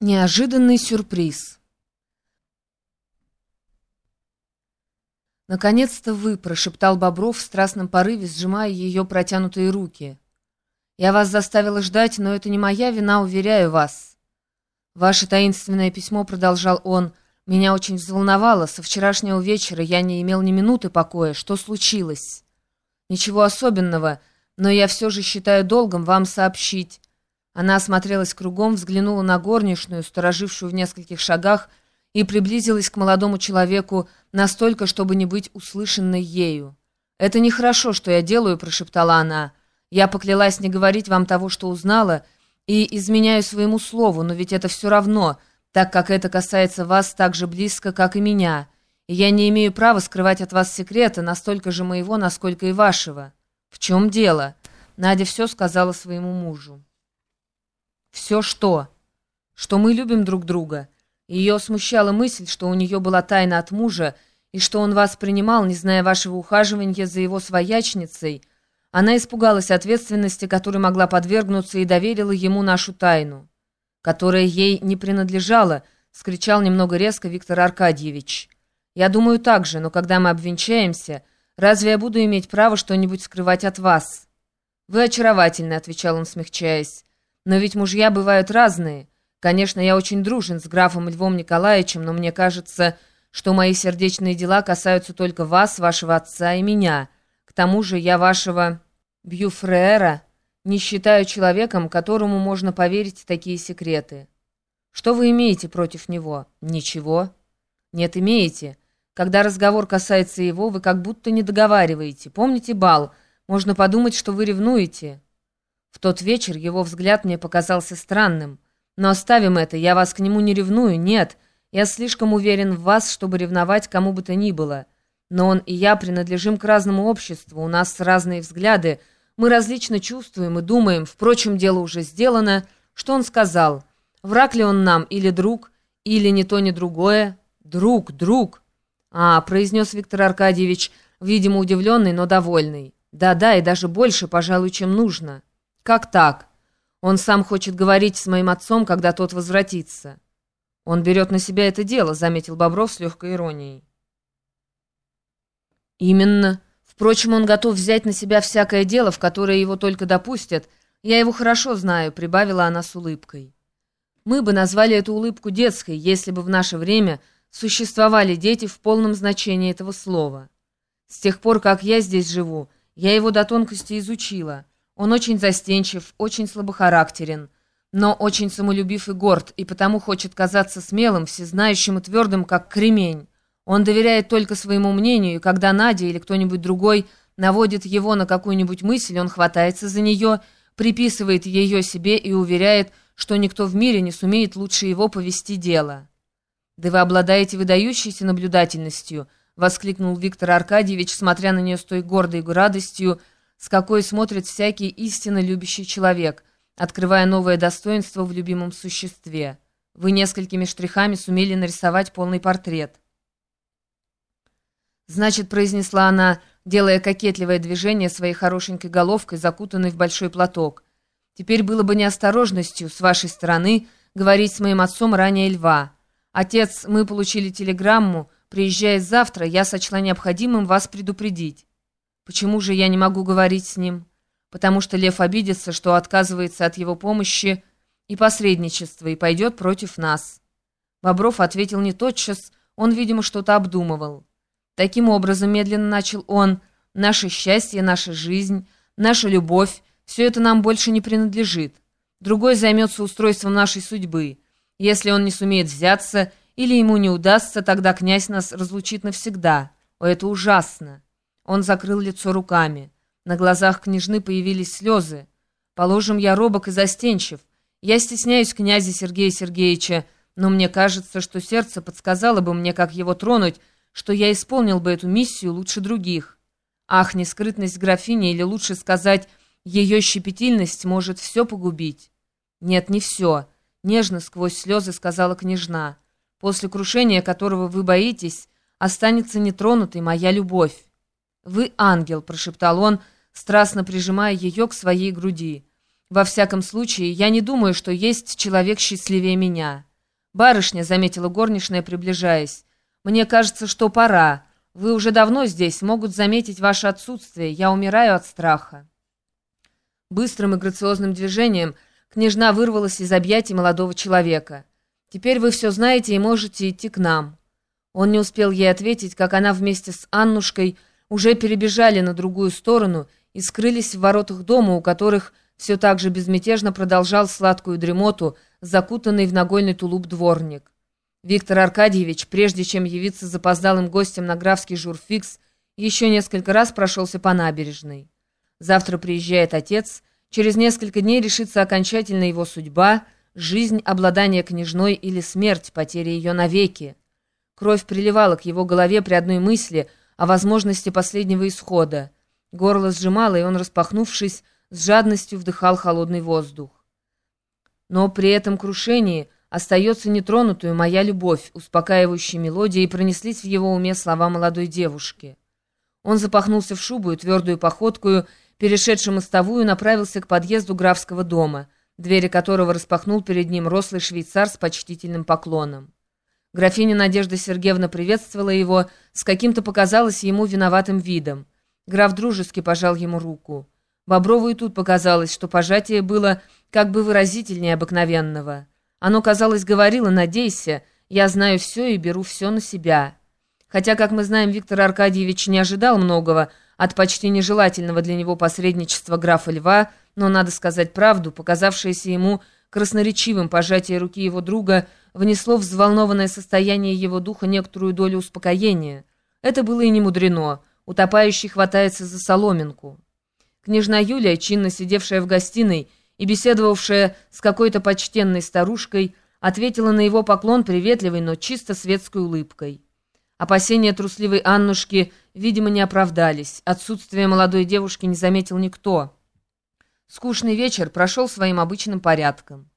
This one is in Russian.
Неожиданный сюрприз. «Наконец-то вы!» — прошептал Бобров в страстном порыве, сжимая ее протянутые руки. «Я вас заставила ждать, но это не моя вина, уверяю вас». «Ваше таинственное письмо», — продолжал он, — «меня очень взволновало. Со вчерашнего вечера я не имел ни минуты покоя. Что случилось?» «Ничего особенного, но я все же считаю долгом вам сообщить». Она осмотрелась кругом, взглянула на горничную, сторожившую в нескольких шагах, и приблизилась к молодому человеку настолько, чтобы не быть услышанной ею. «Это нехорошо, что я делаю», — прошептала она. «Я поклялась не говорить вам того, что узнала, и изменяю своему слову, но ведь это все равно, так как это касается вас так же близко, как и меня, и я не имею права скрывать от вас секрета, настолько же моего, насколько и вашего». «В чем дело?» Надя все сказала своему мужу. Все что? Что мы любим друг друга. Ее смущала мысль, что у нее была тайна от мужа, и что он вас принимал, не зная вашего ухаживания за его своячницей. Она испугалась ответственности, которой могла подвергнуться, и доверила ему нашу тайну, которая ей не принадлежала, скричал немного резко Виктор Аркадьевич. Я думаю так же, но когда мы обвенчаемся, разве я буду иметь право что-нибудь скрывать от вас? Вы очаровательны, отвечал он, смягчаясь. Но ведь мужья бывают разные. Конечно, я очень дружен с графом Львом Николаевичем, но мне кажется, что мои сердечные дела касаются только вас, вашего отца и меня. К тому же я вашего Бьюфрера не считаю человеком, которому можно поверить такие секреты. Что вы имеете против него? Ничего. Нет, имеете. Когда разговор касается его, вы как будто не договариваете. Помните бал? Можно подумать, что вы ревнуете. В тот вечер его взгляд мне показался странным. Но оставим это, я вас к нему не ревную, нет. Я слишком уверен в вас, чтобы ревновать кому бы то ни было. Но он и я принадлежим к разному обществу, у нас разные взгляды, мы различно чувствуем и думаем, впрочем, дело уже сделано. Что он сказал? Враг ли он нам или друг, или ни то, ни другое? Друг, друг. А, произнес Виктор Аркадьевич, видимо, удивленный, но довольный. Да-да, и даже больше, пожалуй, чем нужно. «Как так? Он сам хочет говорить с моим отцом, когда тот возвратится». «Он берет на себя это дело», — заметил Бобров с легкой иронией. «Именно. Впрочем, он готов взять на себя всякое дело, в которое его только допустят. Я его хорошо знаю», — прибавила она с улыбкой. «Мы бы назвали эту улыбку детской, если бы в наше время существовали дети в полном значении этого слова. С тех пор, как я здесь живу, я его до тонкости изучила». Он очень застенчив, очень слабохарактерен, но очень самолюбив и горд, и потому хочет казаться смелым, всезнающим и твердым, как кремень. Он доверяет только своему мнению, и когда Надя или кто-нибудь другой наводит его на какую-нибудь мысль, он хватается за нее, приписывает ее себе и уверяет, что никто в мире не сумеет лучше его повести дело. «Да вы обладаете выдающейся наблюдательностью», — воскликнул Виктор Аркадьевич, смотря на нее с той гордой радостью, — с какой смотрит всякий истинно любящий человек, открывая новое достоинство в любимом существе. Вы несколькими штрихами сумели нарисовать полный портрет. «Значит», — произнесла она, делая кокетливое движение своей хорошенькой головкой, закутанной в большой платок, «теперь было бы неосторожностью с вашей стороны говорить с моим отцом ранее льва. Отец, мы получили телеграмму, приезжая завтра, я сочла необходимым вас предупредить. Почему же я не могу говорить с ним? Потому что Лев обидится, что отказывается от его помощи и посредничества и пойдет против нас. Бобров ответил не тотчас, он, видимо, что-то обдумывал. Таким образом, медленно начал он, наше счастье, наша жизнь, наша любовь, все это нам больше не принадлежит. Другой займется устройством нашей судьбы. Если он не сумеет взяться или ему не удастся, тогда князь нас разлучит навсегда. О, это ужасно. Он закрыл лицо руками. На глазах княжны появились слезы. Положим, я робок и застенчив. Я стесняюсь князя Сергея Сергеевича, но мне кажется, что сердце подсказало бы мне, как его тронуть, что я исполнил бы эту миссию лучше других. Ах, нескрытность графини, или лучше сказать, ее щепетильность может все погубить. Нет, не все. Нежно сквозь слезы сказала княжна. После крушения, которого вы боитесь, останется нетронутой моя любовь. «Вы ангел», — прошептал он, страстно прижимая ее к своей груди. «Во всяком случае, я не думаю, что есть человек счастливее меня». «Барышня», — заметила горничная, приближаясь, — «мне кажется, что пора. Вы уже давно здесь, могут заметить ваше отсутствие. Я умираю от страха». Быстрым и грациозным движением княжна вырвалась из объятий молодого человека. «Теперь вы все знаете и можете идти к нам». Он не успел ей ответить, как она вместе с Аннушкой уже перебежали на другую сторону и скрылись в воротах дома, у которых все так же безмятежно продолжал сладкую дремоту, закутанный в нагольный тулуп дворник. Виктор Аркадьевич, прежде чем явиться запоздалым гостем на графский журфикс, еще несколько раз прошелся по набережной. Завтра приезжает отец, через несколько дней решится окончательно его судьба, жизнь, обладание княжной или смерть, потеря ее навеки. Кровь приливала к его голове при одной мысли о возможности последнего исхода. Горло сжимало, и он, распахнувшись, с жадностью вдыхал холодный воздух. Но при этом крушении остается нетронутую моя любовь, успокаивающая мелодия, и пронеслись в его уме слова молодой девушки. Он запахнулся в шубу и твердую походкую, перешедший мостовую, направился к подъезду графского дома, двери которого распахнул перед ним рослый швейцар с почтительным поклоном. Графиня Надежда Сергеевна приветствовала его с каким-то показалось ему виноватым видом. Граф дружески пожал ему руку. Боброву и тут показалось, что пожатие было как бы выразительнее обыкновенного. Оно, казалось, говорило «надейся, я знаю все и беру все на себя». Хотя, как мы знаем, Виктор Аркадьевич не ожидал многого от почти нежелательного для него посредничества графа Льва, но, надо сказать правду, показавшееся ему красноречивым пожатие руки его друга внесло в взволнованное состояние его духа некоторую долю успокоения. Это было и не мудрено. Утопающий хватается за соломинку. Княжна Юлия, чинно сидевшая в гостиной и беседовавшая с какой-то почтенной старушкой, ответила на его поклон приветливой, но чисто светской улыбкой. Опасения трусливой Аннушки, видимо, не оправдались. Отсутствие молодой девушки не заметил никто. Скучный вечер прошел своим обычным порядком.